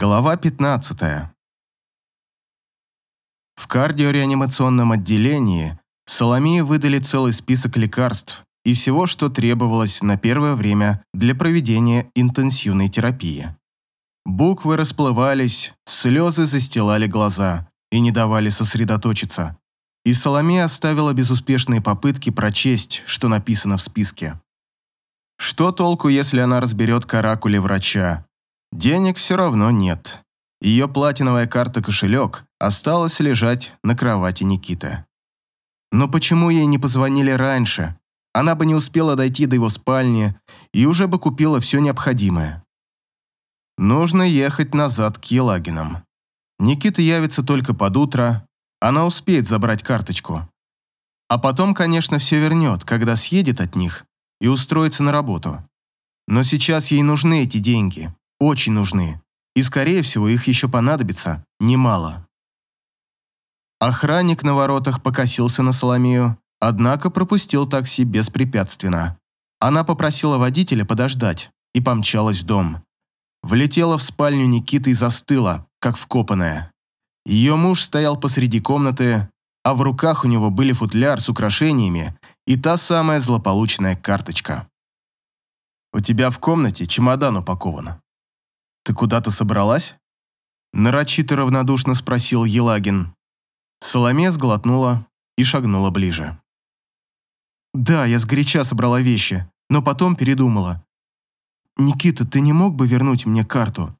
Глава 15. В кардиореанимационном отделении Соломии выдали целый список лекарств и всего, что требовалось на первое время для проведения интенсивной терапии. Буквы расплывались, слезы застилали глаза и не давали сосредоточиться. И Соломея оставила безуспешные попытки прочесть, что написано в списке. Что толку, если она разберет каракули врача? Денег все равно нет. Ее платиновая карта-кошелек осталась лежать на кровати Никиты. Но почему ей не позвонили раньше? Она бы не успела дойти до его спальни и уже бы купила все необходимое. Нужно ехать назад к Елагинам. Никита явится только под утро, она успеет забрать карточку. А потом, конечно, все вернет, когда съедет от них и устроится на работу. Но сейчас ей нужны эти деньги, очень нужны, и, скорее всего, их еще понадобится немало. Охранник на воротах покосился на Соломею, однако пропустил такси беспрепятственно. Она попросила водителя подождать и помчалась в дом. Влетела в спальню Никиты и застыла, как вкопанная. Ее муж стоял посреди комнаты, а в руках у него были футляр с украшениями и та самая злополучная карточка. «У тебя в комнате чемодан упакован. Ты куда-то собралась?» Нарочито равнодушно спросил Елагин. Соломея сглотнула и шагнула ближе. «Да, я сгоряча собрала вещи, но потом передумала. Никита, ты не мог бы вернуть мне карту?»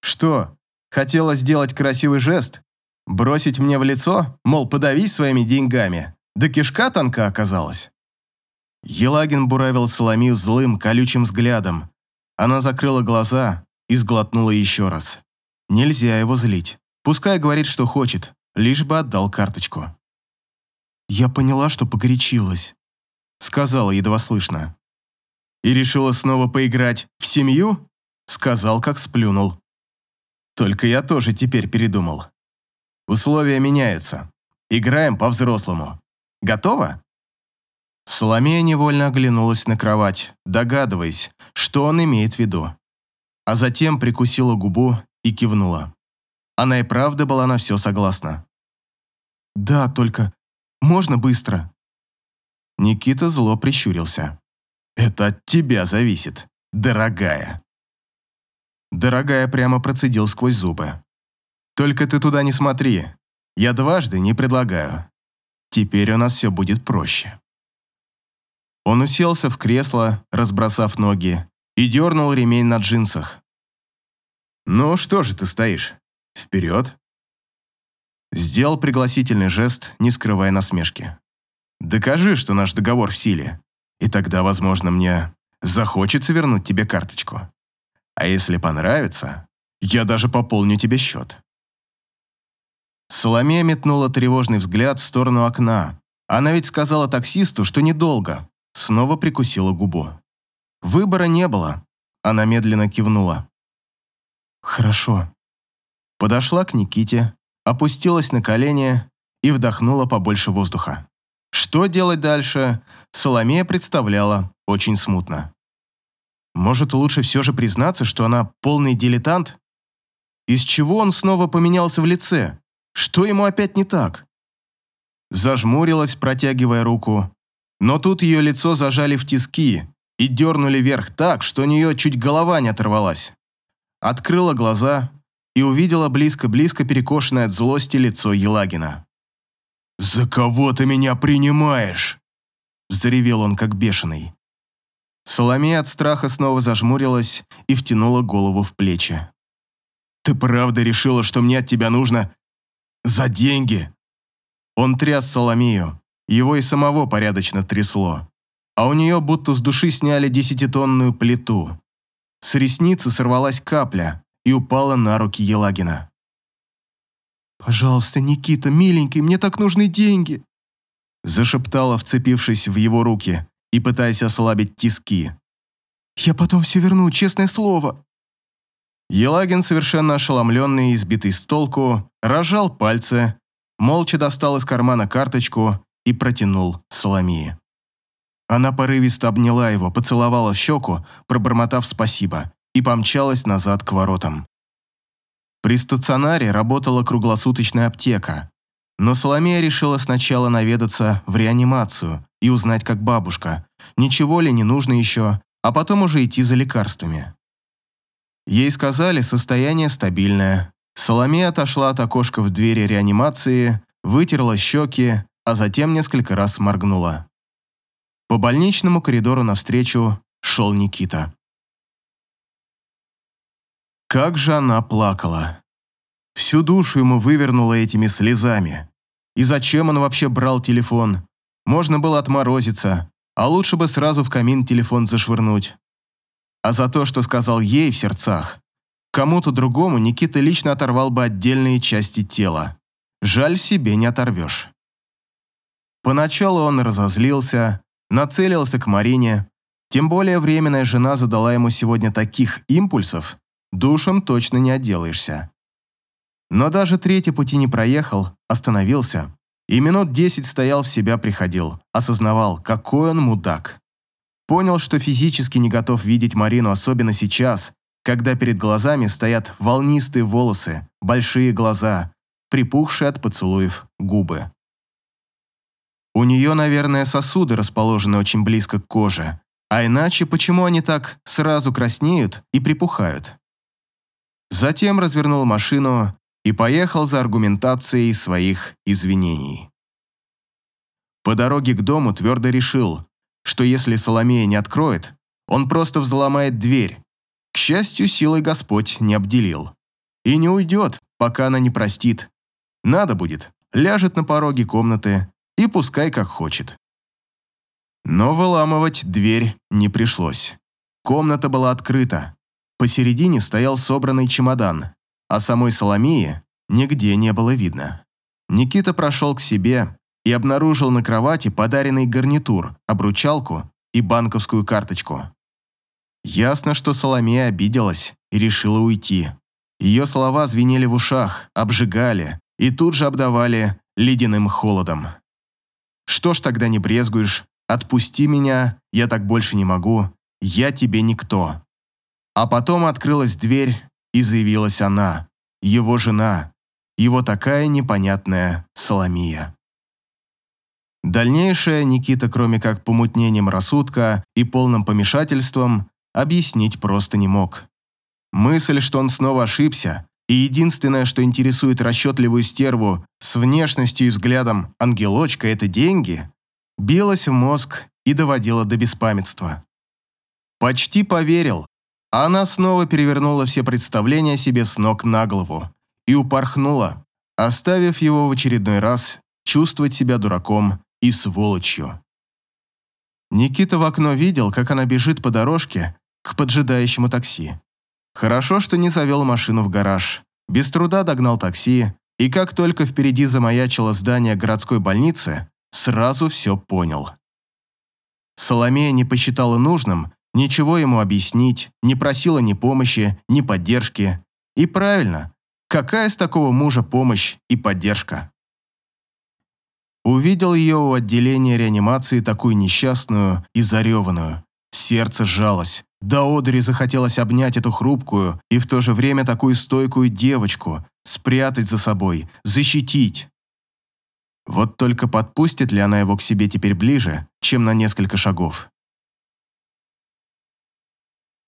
«Что, хотела сделать красивый жест? Бросить мне в лицо, мол, подавись своими деньгами? Да кишка тонка оказалась?» Елагин буравил Соломию злым, колючим взглядом. Она закрыла глаза и сглотнула еще раз. Нельзя его злить. Пускай говорит, что хочет, лишь бы отдал карточку. «Я поняла, что погорячилась», — сказала едва слышно. «И решила снова поиграть в семью?» — сказал, как сплюнул. «Только я тоже теперь передумал. Условия меняются. Играем по-взрослому. Готово?» Соломея невольно оглянулась на кровать, догадываясь, что он имеет в виду. А затем прикусила губу и кивнула. Она и правда была на все согласна. «Да, только можно быстро?» Никита зло прищурился. «Это от тебя зависит, дорогая». Дорогая прямо процедил сквозь зубы. «Только ты туда не смотри. Я дважды не предлагаю. Теперь у нас все будет проще». Он уселся в кресло, разбросав ноги, и дернул ремень на джинсах. «Ну что же ты стоишь? Вперед!» Сделал пригласительный жест, не скрывая насмешки. «Докажи, что наш договор в силе, и тогда, возможно, мне захочется вернуть тебе карточку. А если понравится, я даже пополню тебе счет». Соломея метнула тревожный взгляд в сторону окна. Она ведь сказала таксисту, что недолго. Снова прикусила губу. Выбора не было. Она медленно кивнула. «Хорошо». Подошла к Никите, опустилась на колени и вдохнула побольше воздуха. Что делать дальше, Соломея представляла очень смутно. Может, лучше все же признаться, что она полный дилетант? Из чего он снова поменялся в лице? Что ему опять не так? Зажмурилась, протягивая руку, но тут ее лицо зажали в тиски и дернули вверх так, что у нее чуть голова не оторвалась. Открыла глаза и увидела близко-близко перекошенное от злости лицо Елагина. «За кого ты меня принимаешь?» Заревел он, как бешеный. Соломея от страха снова зажмурилась и втянула голову в плечи. «Ты правда решила, что мне от тебя нужно за деньги?» Он тряс Соломею, его и самого порядочно трясло. А у нее будто с души сняли десятитонную плиту. С ресницы сорвалась капля и упала на руки Елагина. «Пожалуйста, Никита, миленький, мне так нужны деньги!» Зашептала, вцепившись в его руки и пытаясь ослабить тиски. «Я потом все верну, честное слово!» Елагин, совершенно ошеломленный и сбитый с толку, рожал пальцы, молча достал из кармана карточку и протянул Соломии. Она порывисто обняла его, поцеловала в щеку, пробормотав спасибо, и помчалась назад к воротам. При стационаре работала круглосуточная аптека, но Соломея решила сначала наведаться в реанимацию и узнать, как бабушка, ничего ли не нужно еще, а потом уже идти за лекарствами. Ей сказали, состояние стабильное. Соломея отошла от окошка в двери реанимации, вытерла щеки, а затем несколько раз моргнула. По больничному коридору навстречу шел Никита. Как же она плакала. Всю душу ему вывернула этими слезами. И зачем он вообще брал телефон? Можно было отморозиться, а лучше бы сразу в камин телефон зашвырнуть. А за то, что сказал ей в сердцах, кому-то другому Никита лично оторвал бы отдельные части тела. Жаль, себе не оторвешь. Поначалу он разозлился, нацелился к Марине, тем более временная жена задала ему сегодня таких импульсов, душем точно не отделаешься. Но даже третий пути не проехал, остановился, и минут десять стоял в себя приходил, осознавал, какой он мудак. Понял, что физически не готов видеть Марину, особенно сейчас, когда перед глазами стоят волнистые волосы, большие глаза, припухшие от поцелуев губы. У нее, наверное, сосуды расположены очень близко к коже, а иначе почему они так сразу краснеют и припухают? Затем развернул машину и поехал за аргументацией своих извинений. По дороге к дому твердо решил, что если Соломея не откроет, он просто взломает дверь. К счастью, силой Господь не обделил. И не уйдет, пока она не простит. Надо будет, ляжет на пороге комнаты и пускай как хочет. Но выламывать дверь не пришлось. Комната была открыта, Посередине стоял собранный чемодан, а самой Соломеи нигде не было видно. Никита прошел к себе и обнаружил на кровати подаренный гарнитур, обручалку и банковскую карточку. Ясно, что Соломея обиделась и решила уйти. Ее слова звенели в ушах, обжигали и тут же обдавали ледяным холодом. «Что ж тогда не брезгуешь? Отпусти меня, я так больше не могу, я тебе никто». А потом открылась дверь, и заявилась она, его жена, его такая непонятная Соломия. Дальнейшее Никита, кроме как помутнением рассудка и полным помешательством, объяснить просто не мог. Мысль, что он снова ошибся, и единственное, что интересует расчетливую стерву с внешностью и взглядом ангелочка, это деньги, билась в мозг и доводила до беспамятства. Почти поверил, она снова перевернула все представления себе с ног на голову и упорхнула, оставив его в очередной раз чувствовать себя дураком и сволочью. Никита в окно видел, как она бежит по дорожке к поджидающему такси. Хорошо, что не завел машину в гараж. Без труда догнал такси, и как только впереди замаячило здание городской больницы, сразу все понял. Соломея не посчитала нужным Ничего ему объяснить, не просила ни помощи, ни поддержки. И правильно, какая с такого мужа помощь и поддержка? Увидел ее у отделения реанимации такую несчастную и зареванную. Сердце сжалось. До одери захотелось обнять эту хрупкую и в то же время такую стойкую девочку, спрятать за собой, защитить. Вот только подпустит ли она его к себе теперь ближе, чем на несколько шагов?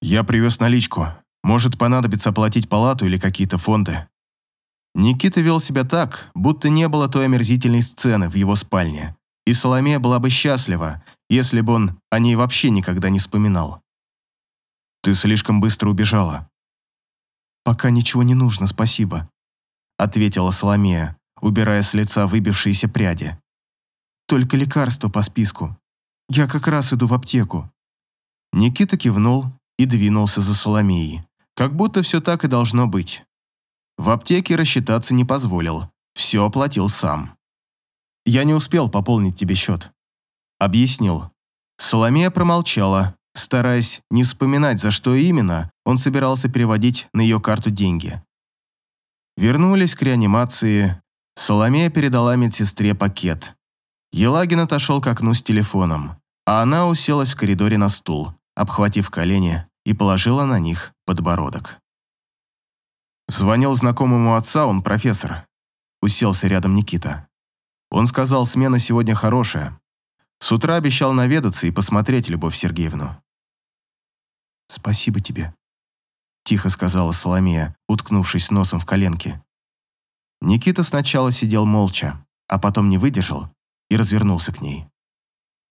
Я привез наличку. Может понадобится оплатить палату или какие-то фонды. Никита вел себя так, будто не было той омерзительной сцены в его спальне. И Соломея была бы счастлива, если бы он о ней вообще никогда не вспоминал. «Ты слишком быстро убежала». «Пока ничего не нужно, спасибо», — ответила Соломея, убирая с лица выбившиеся пряди. «Только лекарство по списку. Я как раз иду в аптеку». Никита кивнул и двинулся за Соломеей. Как будто все так и должно быть. В аптеке рассчитаться не позволил, все оплатил сам. «Я не успел пополнить тебе счет», — объяснил. Соломея промолчала, стараясь не вспоминать, за что именно он собирался переводить на ее карту деньги. Вернулись к реанимации. Соломея передала медсестре пакет. Елагин отошел к окну с телефоном, а она уселась в коридоре на стул обхватив колени и положила на них подбородок. Звонил знакомому отца, он профессор. Уселся рядом Никита. Он сказал, смена сегодня хорошая. С утра обещал наведаться и посмотреть Любовь Сергеевну. «Спасибо тебе», — тихо сказала Соломея, уткнувшись носом в коленки. Никита сначала сидел молча, а потом не выдержал и развернулся к ней.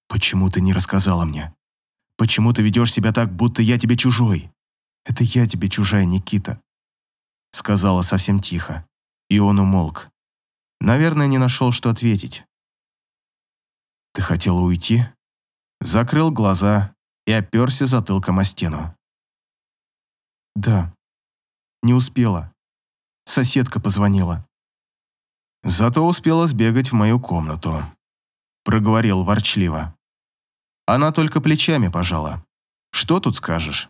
«Почему ты не рассказала мне? Почему ты ведешь себя так, будто я тебе чужой? Это я тебе чужая, Никита», — сказала совсем тихо, и он умолк. Наверное, не нашел, что ответить. «Ты хотела уйти?» Закрыл глаза и оперся затылком о стену. «Да, не успела. Соседка позвонила». «Зато успела сбегать в мою комнату», — проговорил ворчливо. Она только плечами пожала. «Что тут скажешь?»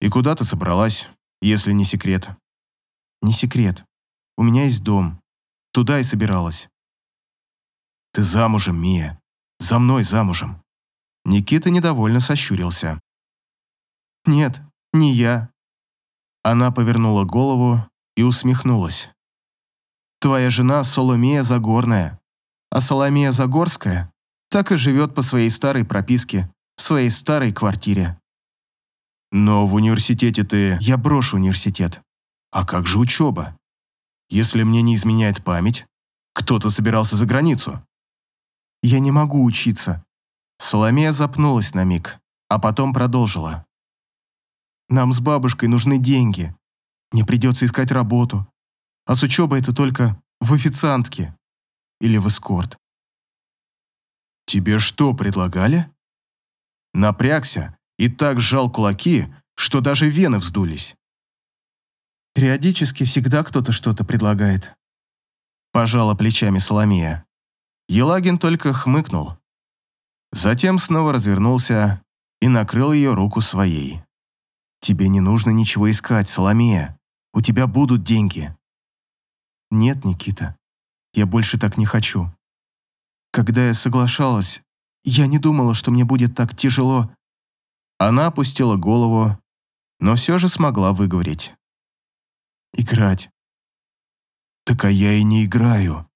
«И куда ты собралась, если не секрет?» «Не секрет. У меня есть дом. Туда и собиралась». «Ты замужем, Мия. За мной замужем». Никита недовольно сощурился. «Нет, не я». Она повернула голову и усмехнулась. «Твоя жена Соломея Загорная, а Соломея Загорская так и живет по своей старой прописке, в своей старой квартире». «Но в университете ты...» «Я брошу университет». «А как же учеба? Если мне не изменяет память, кто-то собирался за границу». Я не могу учиться». Соломея запнулась на миг, а потом продолжила. «Нам с бабушкой нужны деньги. Мне придется искать работу. А с учебой это только в официантке или в эскорт». «Тебе что, предлагали?» Напрягся и так сжал кулаки, что даже вены вздулись. «Периодически всегда кто-то что-то предлагает», – пожала плечами Соломея. Елагин только хмыкнул. Затем снова развернулся и накрыл ее руку своей. «Тебе не нужно ничего искать, Соломея. У тебя будут деньги». «Нет, Никита, я больше так не хочу. Когда я соглашалась, я не думала, что мне будет так тяжело». Она опустила голову, но все же смогла выговорить. «Играть». «Так а я и не играю»,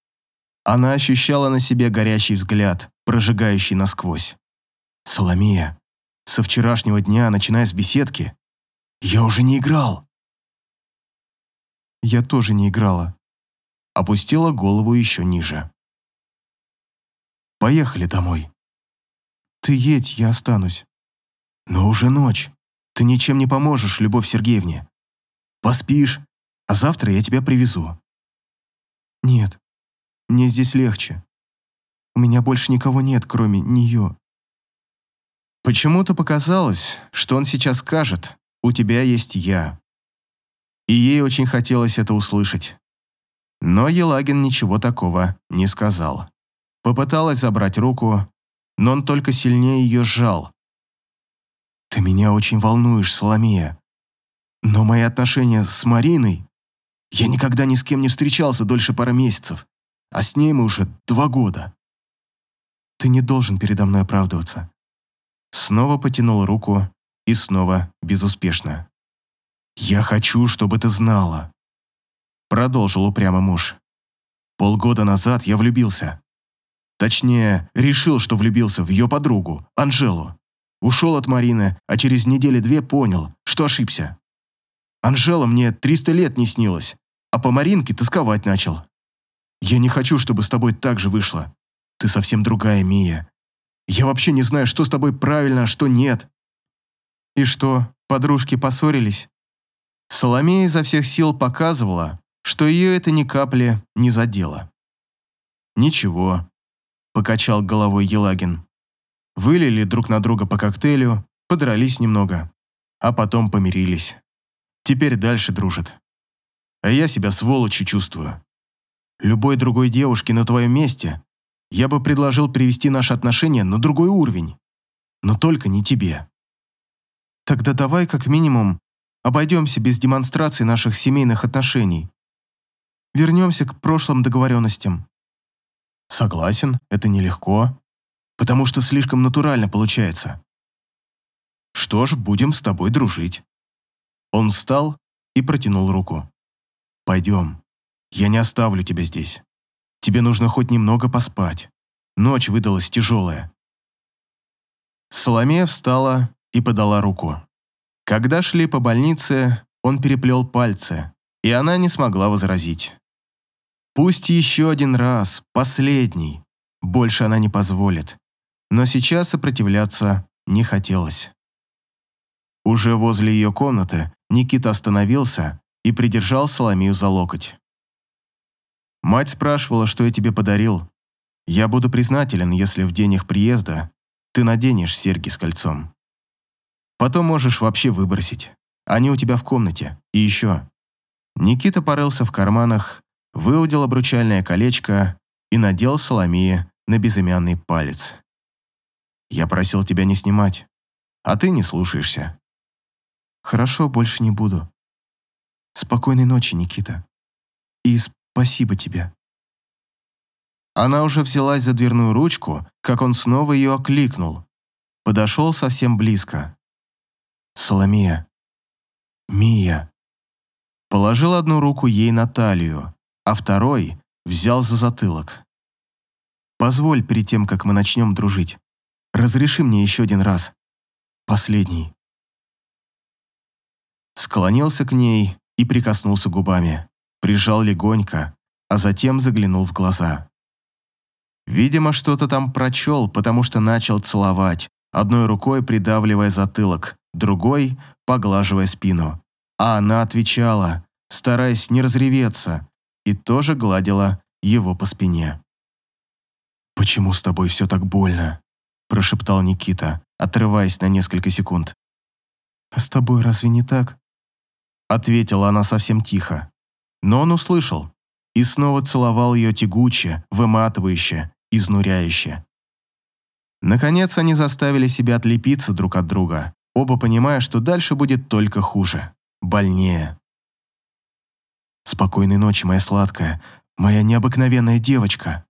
она ощущала на себе горящий взгляд, прожигающий насквозь. «Соломея, со вчерашнего дня, начиная с беседки, я уже не играл». Я тоже не играла. Опустила голову еще ниже. «Поехали домой». «Ты едь, я останусь». «Но уже ночь. Ты ничем не поможешь, Любовь Сергеевне. Поспишь, а завтра я тебя привезу». «Нет, мне здесь легче. У меня больше никого нет, кроме нее. Почему-то показалось, что он сейчас скажет «У тебя есть я». И ей очень хотелось это услышать. Но Елагин ничего такого не сказал. Попыталась забрать руку, но он только сильнее ее сжал. «Ты меня очень волнуешь, Соломея. Но мои отношения с Мариной... Я никогда ни с кем не встречался дольше пары месяцев а с ней мы уже два года. Ты не должен передо мной оправдываться. Снова потянул руку и снова безуспешно. «Я хочу, чтобы ты знала», — продолжил упрямо муж. «Полгода назад я влюбился. Точнее, решил, что влюбился в ее подругу, Анжелу. Ушел от Марины, а через недели-две понял, что ошибся. Анжела мне 300 лет не снилась, а по Маринке тосковать начал. Я не хочу, чтобы с тобой так же вышло. Ты совсем другая, Мия. Я вообще не знаю, что с тобой правильно, а что нет». «И что, подружки поссорились?» Соломея изо всех сил показывала, что ее это ни капли не задело. «Ничего», — покачал головой Елагин. Вылили друг на друга по коктейлю, подрались немного, а потом помирились. Теперь дальше дружат. А я себя сволочью чувствую. Любой другой девушке на твоем месте я бы предложил привести наши отношения на другой уровень. Но только не тебе. Тогда давай, как минимум, обойдемся без демонстрации наших семейных отношений. Вернемся к прошлым договоренностям. Согласен, это нелегко, потому что слишком натурально получается. Что ж, будем с тобой дружить. Он встал и протянул руку. «Пойдем. Я не оставлю тебя здесь. Тебе нужно хоть немного поспать. Ночь выдалась тяжелая». Соломея встала и подала руку. Когда шли по больнице, он переплел пальцы, и она не смогла возразить. Пусть еще один раз, последний. Больше она не позволит. Но сейчас сопротивляться не хотелось. Уже возле ее комнаты Никита остановился и придержал Соломию за локоть. «Мать спрашивала, что я тебе подарил. Я буду признателен, если в день их приезда ты наденешь серьги с кольцом. Потом можешь вообще выбросить. Они у тебя в комнате. И еще». Никита порылся в карманах выудил обручальное колечко и надел Соломее на безымянный палец. «Я просил тебя не снимать, а ты не слушаешься». «Хорошо, больше не буду. Спокойной ночи, Никита. И спасибо тебе». Она уже взялась за дверную ручку, как он снова ее окликнул. Подошел совсем близко. «Соломея. Мия». Положил одну руку ей на талию, а второй взял за затылок. «Позволь перед тем, как мы начнем дружить. Разреши мне еще один раз. Последний». Склонился к ней и прикоснулся губами, прижал легонько, а затем заглянул в глаза. Видимо, что-то там прочел, потому что начал целовать, одной рукой придавливая затылок, другой поглаживая спину. А она отвечала, стараясь не разреветься, и тоже гладила его по спине. «Почему с тобой все так больно?» – прошептал Никита, отрываясь на несколько секунд. «А с тобой разве не так?» Ответила она совсем тихо. Но он услышал и снова целовал ее тягуче, выматывающе, изнуряюще. Наконец они заставили себя отлепиться друг от друга, оба понимая, что дальше будет только хуже, больнее. «Спокойной ночи, моя сладкая, моя необыкновенная девочка»,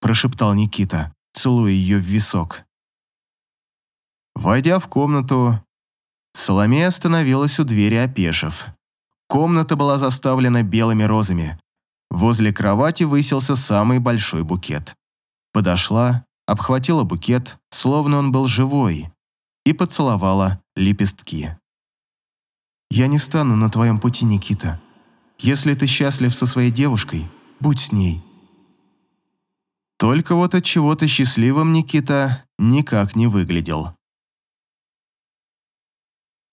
прошептал Никита, целуя ее в висок. Войдя в комнату, Соломея остановилась у двери, опешив. Комната была заставлена белыми розами. Возле кровати высился самый большой букет. Подошла, обхватила букет, словно он был живой, и поцеловала лепестки. «Я не стану на твоем пути, Никита», если ты счастлив со своей девушкой, будь с ней. Только вот от чего-то счастливым Никита никак не выглядел.